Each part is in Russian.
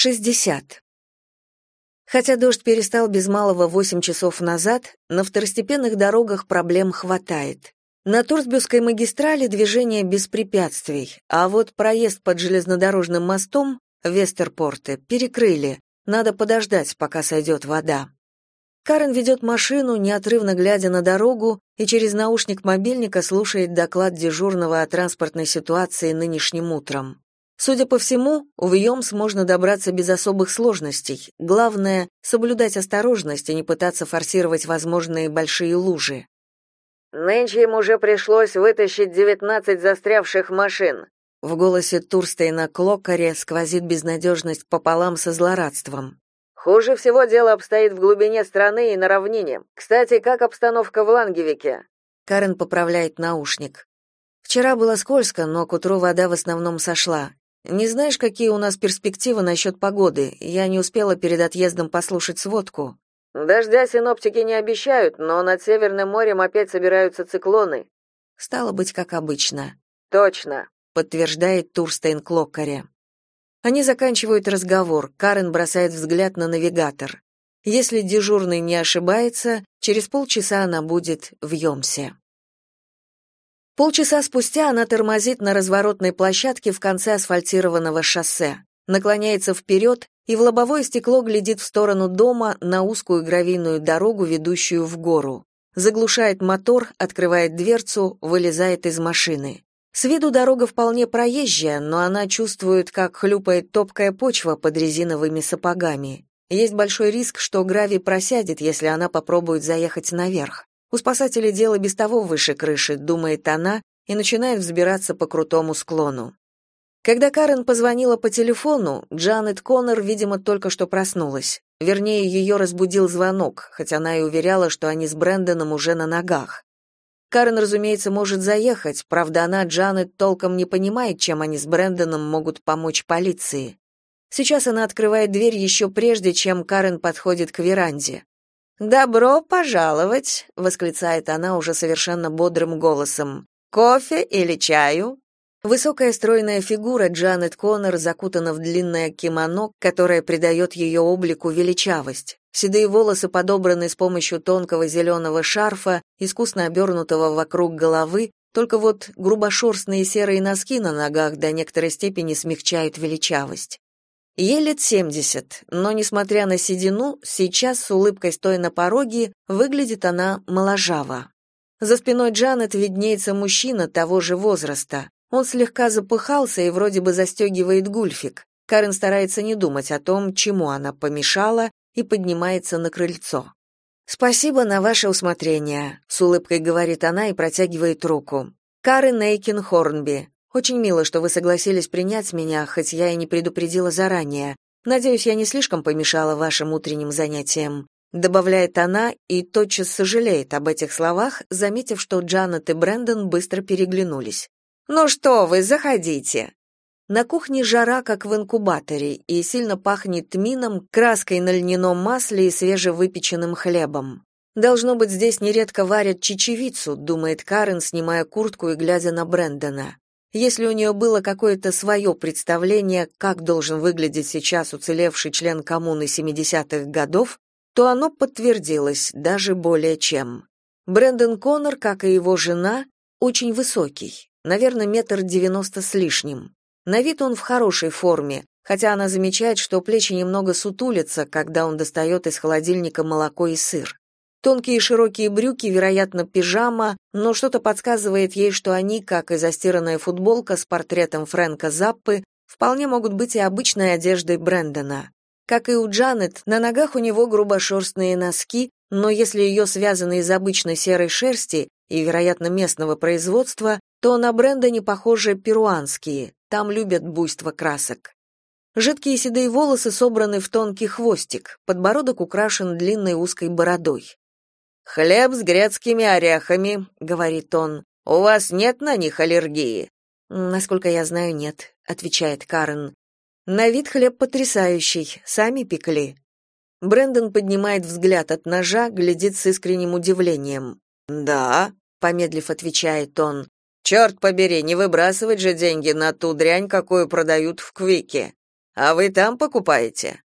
60. Хотя дождь перестал без малого 8 часов назад, на второстепенных дорогах проблем хватает. На Турсбюргской магистрали движение без препятствий, а вот проезд под железнодорожным мостом Вестерпорте перекрыли. Надо подождать, пока сойдет вода. Карен ведет машину, неотрывно глядя на дорогу, и через наушник мобильника слушает доклад дежурного о транспортной ситуации нынешним утром. Судя по всему, в Йомс можно добраться без особых сложностей. Главное — соблюдать осторожность и не пытаться форсировать возможные большие лужи. «Нынче им уже пришлось вытащить девятнадцать застрявших машин». В голосе Турстейна Клокаре сквозит безнадежность пополам со злорадством. «Хуже всего дело обстоит в глубине страны и на равнине. Кстати, как обстановка в Лангевике?» Карен поправляет наушник. «Вчера было скользко, но к утру вода в основном сошла. Не знаешь, какие у нас перспективы насчет погоды? Я не успела перед отъездом послушать сводку. Дождя синоптики не обещают, но над Северным морем опять собираются циклоны. Стало быть, как обычно. Точно, подтверждает Турстейн Клоккаре. Они заканчивают разговор. Карен бросает взгляд на навигатор. Если дежурный не ошибается, через полчаса она будет в Йомсе. Полчаса спустя она тормозит на разворотной площадке в конце асфальтированного шоссе, наклоняется вперед и в лобовое стекло глядит в сторону дома на узкую гравийную дорогу, ведущую в гору. Заглушает мотор, открывает дверцу, вылезает из машины. С виду дорога вполне проезжая, но она чувствует, как хлюпает топкая почва под резиновыми сапогами. Есть большой риск, что гравий просядет, если она попробует заехать наверх. У спасателей дело без того выше крыши, думает она, и начинает взбираться по крутому склону. Когда Карен позвонила по телефону, Джанет Коннор, видимо, только что проснулась. Вернее, ее разбудил звонок, хотя она и уверяла, что они с Брэндоном уже на ногах. Карен, разумеется, может заехать, правда, она, Джанет, толком не понимает, чем они с Брэндоном могут помочь полиции. Сейчас она открывает дверь еще прежде, чем Карен подходит к веранде. «Добро пожаловать!» — восклицает она уже совершенно бодрым голосом. «Кофе или чаю?» Высокая стройная фигура Джанет Коннор закутана в длинное кимоно, которое придает ее облику величавость. Седые волосы подобраны с помощью тонкого зеленого шарфа, искусно обернутого вокруг головы, только вот грубошерстные серые носки на ногах до некоторой степени смягчают величавость. Ей лет семьдесят, но, несмотря на седину, сейчас с улыбкой стоя на пороге, выглядит она моложаво. За спиной Джанет виднеется мужчина того же возраста. Он слегка запыхался и вроде бы застегивает гульфик. Карен старается не думать о том, чему она помешала, и поднимается на крыльцо. «Спасибо на ваше усмотрение», — с улыбкой говорит она и протягивает руку. «Карен Эйкин Хорнби, очень мило, что вы согласились принять меня, хоть я и не предупредила заранее. Надеюсь, я не слишком помешала вашим утренним занятиям. Добавляет она и тотчас сожалеет об этих словах, заметив, что Джанет и Брэндон быстро переглянулись. «Ну что вы, заходите!» На кухне жара, как в инкубаторе, и сильно пахнет тмином, краской на льняном масле и свежевыпеченным хлебом. Должно быть, здесь нередко варят чечевицу, думает Карен, снимая куртку и глядя на Брэндона. Если у нее было какое-то свое представление, как должен выглядеть сейчас уцелевший член коммуны 70-х годов, то оно подтвердилось даже более чем. Брэндон Коннор, как и его жена, очень высокий, наверное, метр девяносто с лишним. На вид он в хорошей форме, хотя она замечает, что плечи немного сутулятся, когда он достает из холодильника молоко и сыр. Тонкие широкие брюки, вероятно, пижама, но что-то подсказывает ей, что они, как и застиранная футболка с портретом Фрэнка Заппы, вполне могут быть и обычной одеждой Брэндона. Как и у Джанет, на ногах у него грубошерстные носки, но если ее связаны из обычной серой шерсти и, вероятно, местного производства, то на Брэндоне похожи перуанские, там любят буйство красок. Жидкие седые волосы собраны в тонкий хвостик, подбородок украшен длинной узкой бородой. «Хлеб с грецкими орехами», — говорит он. «У вас нет на них аллергии?» «Насколько я знаю, нет», — отвечает Карен. «На вид хлеб потрясающий, сами пекли». Брендон поднимает взгляд от ножа, глядит с искренним удивлением. «Да», — помедлив отвечает он. «Черт побери, не выбрасывать же деньги на ту дрянь, какую продают в Квике. А вы там покупаете?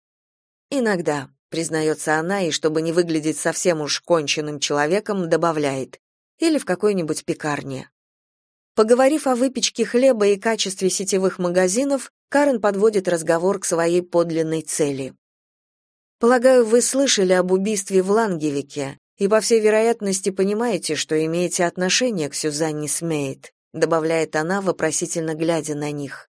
Иногда, признается она, и чтобы не выглядеть совсем уж конченным человеком, добавляет: или в какой-нибудь пекарне. Поговорив о выпечке хлеба и качестве сетевых магазинов, Карен подводит разговор к своей подлинной цели. Полагаю, вы слышали об убийстве в Лангевике и по всей вероятности понимаете, что имеете отношение к Сюзанне Смейт, добавляет она, вопросительно глядя на них.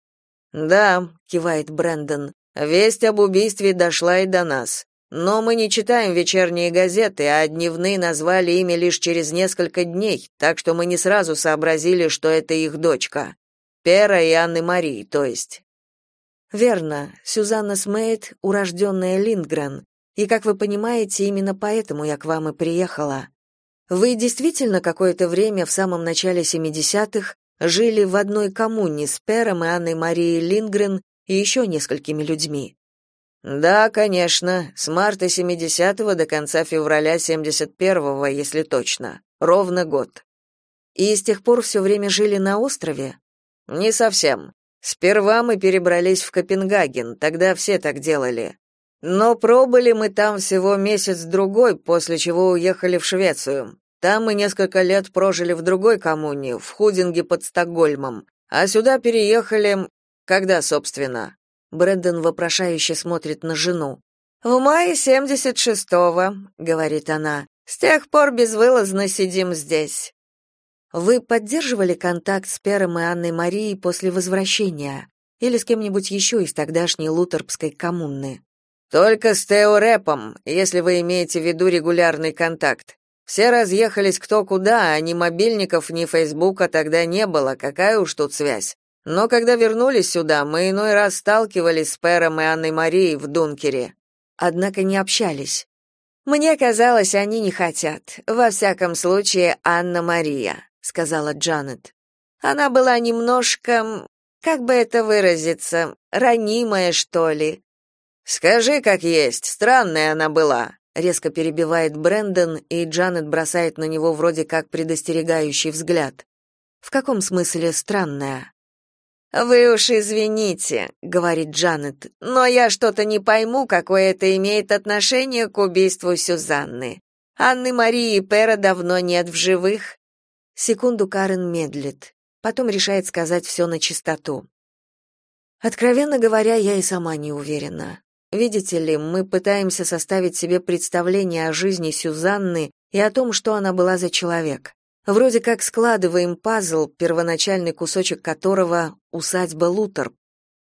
Да, кивает Брэндон. Весть об убийстве дошла и до нас. Но мы не читаем вечерние газеты, а дневные назвали имя лишь через несколько дней, так что мы не сразу сообразили, что это их дочка. Пера и Анны Марии, то есть. Верно, Сюзанна Смейт — урожденная Линдгрен, и, как вы понимаете, именно поэтому я к вам и приехала. Вы действительно какое-то время в самом начале 70-х жили в одной коммуне с Пером и Анной Марией Линдгрен и еще несколькими людьми. Да, конечно, с марта 70-го до конца февраля 71-го, если точно. Ровно год. И с тех пор все время жили на острове? Не совсем. Сперва мы перебрались в Копенгаген, тогда все так делали. Но пробыли мы там всего месяц-другой, после чего уехали в Швецию. Там мы несколько лет прожили в другой коммуне, в Худинге под Стокгольмом, а сюда переехали... Когда, собственно? Брэндон вопрошающе смотрит на жену. «В мае 76-го», — говорит она. «С тех пор безвылазно сидим здесь». Вы поддерживали контакт с Пером и Анной Марией после возвращения? Или с кем-нибудь еще из тогдашней Лутербской коммуны? Только с Тео Рэпом, если вы имеете в виду регулярный контакт. Все разъехались кто куда, а ни мобильников, ни Фейсбука тогда не было, какая уж тут связь. Но когда вернулись сюда, мы иной раз сталкивались с Пером и Анной Марией в Дункере. Однако не общались. Мне казалось, они не хотят. Во всяком случае, Анна-Мария сказала Джанет. Она была немножко, как бы это выразиться, ранимая, что ли. Скажи, как есть, странная она была, резко перебивает Брэндон, и Джанет бросает на него вроде как предостерегающий взгляд. В каком смысле странная? Вы уж извините, говорит Джанет, но я что-то не пойму, какое это имеет отношение к убийству Сюзанны. Анны Марии и Пера давно нет в живых. Секунду Карен медлит, потом решает сказать все на чистоту. Откровенно говоря, я и сама не уверена. Видите ли, мы пытаемся составить себе представление о жизни Сюзанны и о том, что она была за человек. Вроде как складываем пазл, первоначальный кусочек которого — усадьба Лутер.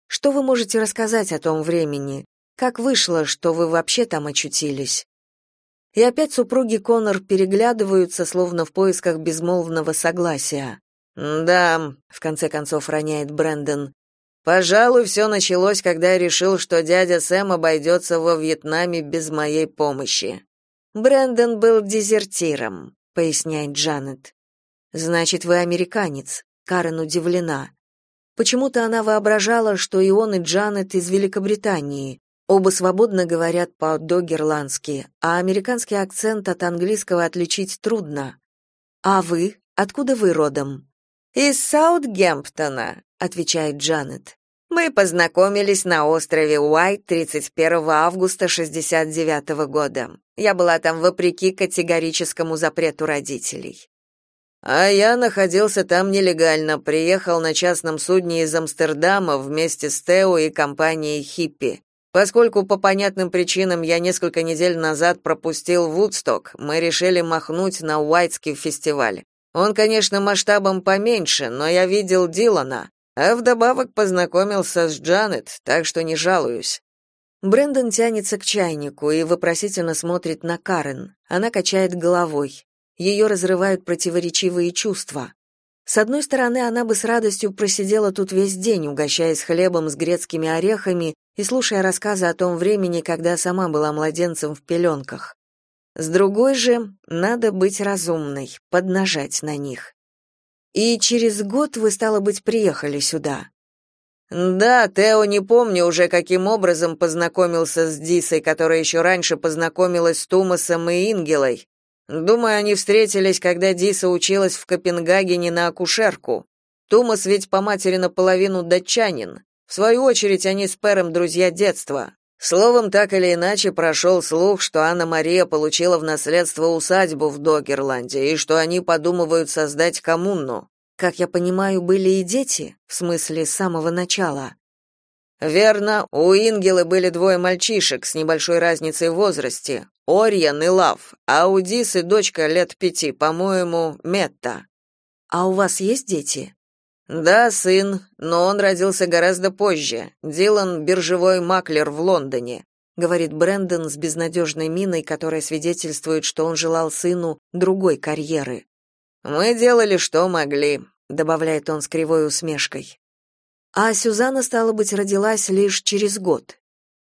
Что вы можете рассказать о том времени? Как вышло, что вы вообще там очутились? И опять супруги Коннор переглядываются, словно в поисках безмолвного согласия. «Да», — в конце концов роняет Брэндон, «пожалуй, все началось, когда я решил, что дядя Сэм обойдется во Вьетнаме без моей помощи». «Брэндон был дезертиром», — поясняет Джанет. «Значит, вы американец», — Карен удивлена. Почему-то она воображала, что и он, и Джанет из Великобритании, Оба свободно говорят по-догерландски, а американский акцент от английского отличить трудно. А вы? Откуда вы родом? Из Саутгемптона, отвечает Джанет. Мы познакомились на острове Уайт 31 августа 69 -го года. Я была там вопреки категорическому запрету родителей. А я находился там нелегально, приехал на частном судне из Амстердама вместе с Тео и компанией Хиппи. Поскольку по понятным причинам я несколько недель назад пропустил Вудсток, мы решили махнуть на Уайтский фестиваль. Он, конечно, масштабом поменьше, но я видел Дилана, а вдобавок познакомился с Джанет, так что не жалуюсь. Брэндон тянется к чайнику и вопросительно смотрит на Карен. Она качает головой. Ее разрывают противоречивые чувства. С одной стороны, она бы с радостью просидела тут весь день, угощаясь хлебом с грецкими орехами и слушая рассказы о том времени, когда сама была младенцем в пеленках. С другой же, надо быть разумной, поднажать на них. И через год вы, стало быть, приехали сюда. Да, Тео не помню уже, каким образом познакомился с Дисой, которая еще раньше познакомилась с Тумасом и Ингелой. Думаю, они встретились, когда Диса училась в Копенгагене на акушерку. Тумас ведь по матери наполовину датчанин. В свою очередь, они с Пером друзья детства. Словом, так или иначе прошел слух, что Анна-Мария получила в наследство усадьбу в Догерланде и что они подумывают создать коммуну. Как я понимаю, были и дети, в смысле, с самого начала. Верно, у Ингелы были двое мальчишек с небольшой разницей в возрасте, Ориен и Лав, а у Дисы дочка лет пяти, по-моему, Метта. А у вас есть дети? Да, сын, но он родился гораздо позже. Дилан биржевой маклер в Лондоне, говорит Брэндон с безнадежной миной, которая свидетельствует, что он желал сыну другой карьеры. Мы делали, что могли, добавляет он с кривой усмешкой. А Сюзанна стало быть родилась лишь через год.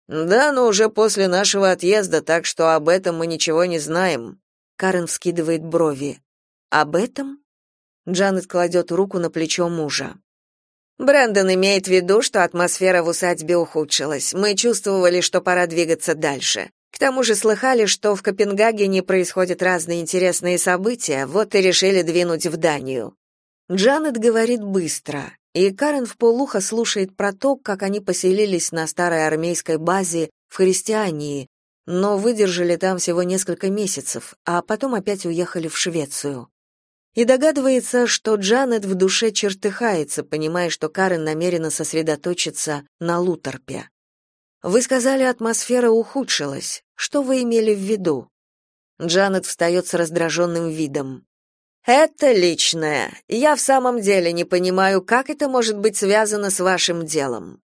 Да, но уже после нашего отъезда, так что об этом мы ничего не знаем. Карен вскидывает брови. Об этом? Джанет кладет руку на плечо мужа. Брэндон имеет в виду, что атмосфера в усадьбе ухудшилась. Мы чувствовали, что пора двигаться дальше. К тому же слыхали, что в Копенгагене происходят разные интересные события, вот и решили двинуть в Данию. Джанет говорит быстро, и Карен вполуха слушает про то, как они поселились на старой армейской базе в Христиании, но выдержали там всего несколько месяцев, а потом опять уехали в Швецию и догадывается, что Джанет в душе чертыхается, понимая, что Карен намерена сосредоточиться на Лутерпе. Вы сказали, атмосфера ухудшилась. Что вы имели в виду? Джанет встает с раздраженным видом. Это личное. Я в самом деле не понимаю, как это может быть связано с вашим делом.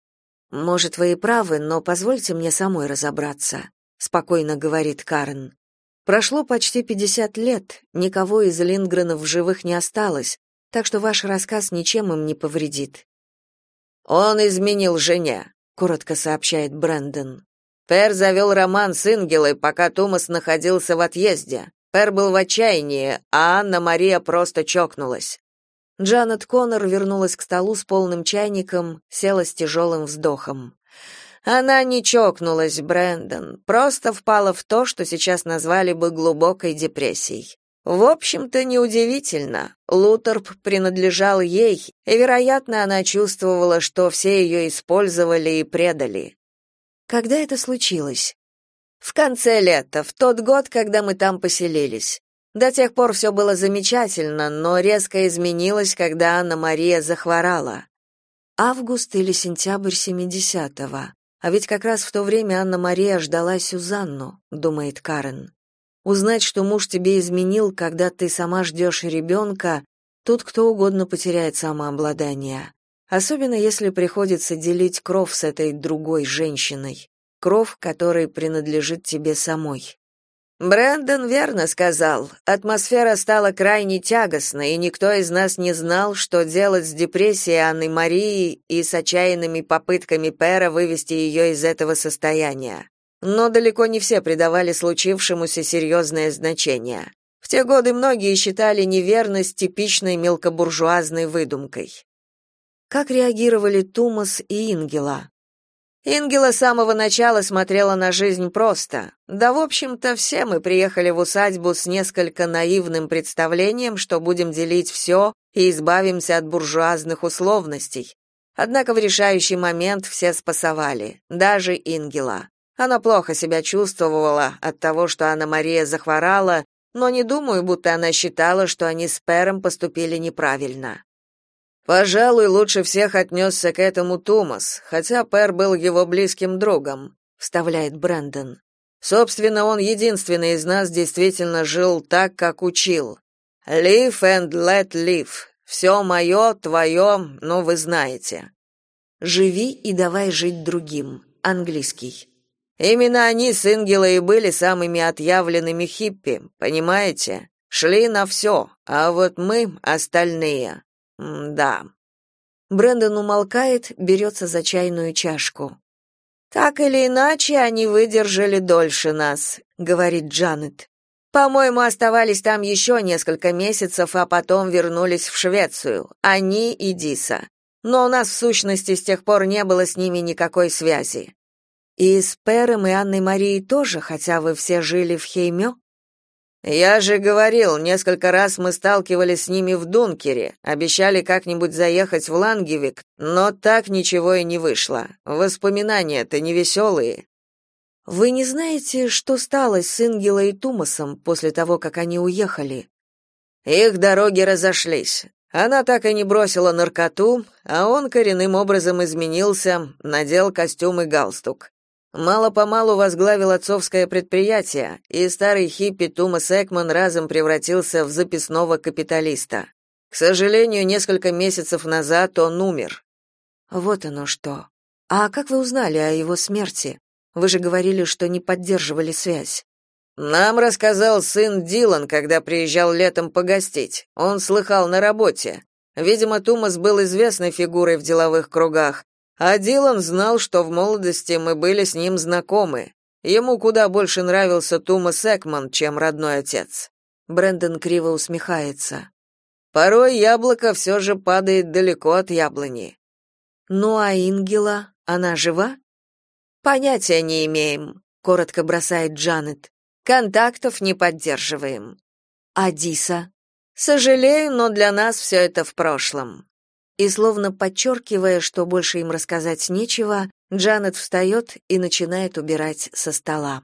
Может, вы и правы, но позвольте мне самой разобраться, спокойно говорит Карен. Прошло почти 50 лет, никого из Лингренов в живых не осталось, так что ваш рассказ ничем им не повредит. Он изменил жене, коротко сообщает Брэндон. Пер завел роман с Ингелой, пока Томас находился в отъезде. Пер был в отчаянии, а Анна-Мария просто чокнулась. Джанет Коннор вернулась к столу с полным чайником, села с тяжелым вздохом. Она не чокнулась, Брэндон, просто впала в то, что сейчас назвали бы глубокой депрессией. В общем-то, неудивительно. Лутерп принадлежал ей, и, вероятно, она чувствовала, что все ее использовали и предали. Когда это случилось? В конце лета, в тот год, когда мы там поселились. До тех пор все было замечательно, но резко изменилось, когда Анна-Мария захворала. Август или сентябрь 70-го. А ведь как раз в то время Анна-Мария ждала Сюзанну, думает Карен. Узнать, что муж тебе изменил, когда ты сама ждешь ребенка, тут кто угодно потеряет самообладание. Особенно если приходится делить кров с этой другой женщиной, кров, которой принадлежит тебе самой. Брэндон верно сказал. Атмосфера стала крайне тягостной, и никто из нас не знал, что делать с депрессией Анны Марии и с отчаянными попытками Пера вывести ее из этого состояния. Но далеко не все придавали случившемуся серьезное значение. В те годы многие считали неверность типичной мелкобуржуазной выдумкой. Как реагировали Тумас и Ингела? Ингела с самого начала смотрела на жизнь просто. Да, в общем-то, все мы приехали в усадьбу с несколько наивным представлением, что будем делить все и избавимся от буржуазных условностей. Однако в решающий момент все спасовали, даже Ингела. Она плохо себя чувствовала от того, что Анна-Мария захворала, но не думаю, будто она считала, что они с Пером поступили неправильно. Пожалуй, лучше всех отнесся к этому Томас, хотя Пер был его близким другом, вставляет Брэндон. Собственно, он единственный из нас действительно жил так, как учил. Live and let live. Все мое, твое, ну вы знаете. Живи и давай жить другим. Английский. Именно они с Ингелой и были самыми отъявленными хиппи, понимаете? Шли на все, а вот мы, остальные, да. Брэндон умолкает, берется за чайную чашку. Так или иначе, они выдержали дольше нас, говорит Джанет. По-моему, оставались там еще несколько месяцев, а потом вернулись в Швецию. Они и Диса. Но у нас в сущности с тех пор не было с ними никакой связи. И с Пером и Анной Марией тоже, хотя вы все жили в Хеймё? Я же говорил, несколько раз мы сталкивались с ними в Дункере, обещали как-нибудь заехать в Лангевик, но так ничего и не вышло. Воспоминания-то не веселые». Вы не знаете, что стало с Ингелой и Тумасом после того, как они уехали? Их дороги разошлись. Она так и не бросила наркоту, а он коренным образом изменился, надел костюм и галстук. Мало-помалу возглавил отцовское предприятие, и старый хиппи Томас Экман разом превратился в записного капиталиста. К сожалению, несколько месяцев назад он умер. Вот оно что. А как вы узнали о его смерти? Вы же говорили, что не поддерживали связь. Нам рассказал сын Дилан, когда приезжал летом погостить. Он слыхал на работе. Видимо, Тумас был известной фигурой в деловых кругах, а Дилан знал, что в молодости мы были с ним знакомы. Ему куда больше нравился Тумас Экман, чем родной отец. Брэндон криво усмехается. Порой яблоко все же падает далеко от яблони. Ну а Ингела, она жива? Понятия не имеем, коротко бросает Джанет. Контактов не поддерживаем. А Диса? Сожалею, но для нас все это в прошлом. И словно подчеркивая, что больше им рассказать нечего, Джанет встает и начинает убирать со стола.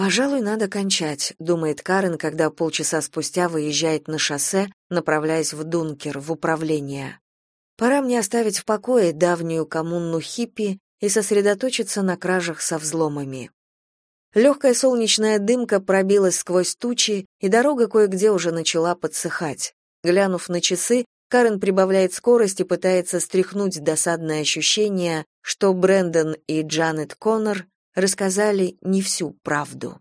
«Пожалуй, надо кончать», — думает Карен, когда полчаса спустя выезжает на шоссе, направляясь в Дункер, в управление. «Пора мне оставить в покое давнюю коммуну хиппи и сосредоточиться на кражах со взломами». Легкая солнечная дымка пробилась сквозь тучи, и дорога кое-где уже начала подсыхать. Глянув на часы, Карен прибавляет скорость и пытается стряхнуть досадное ощущение, что Брэндон и Джанет Коннор рассказали не всю правду.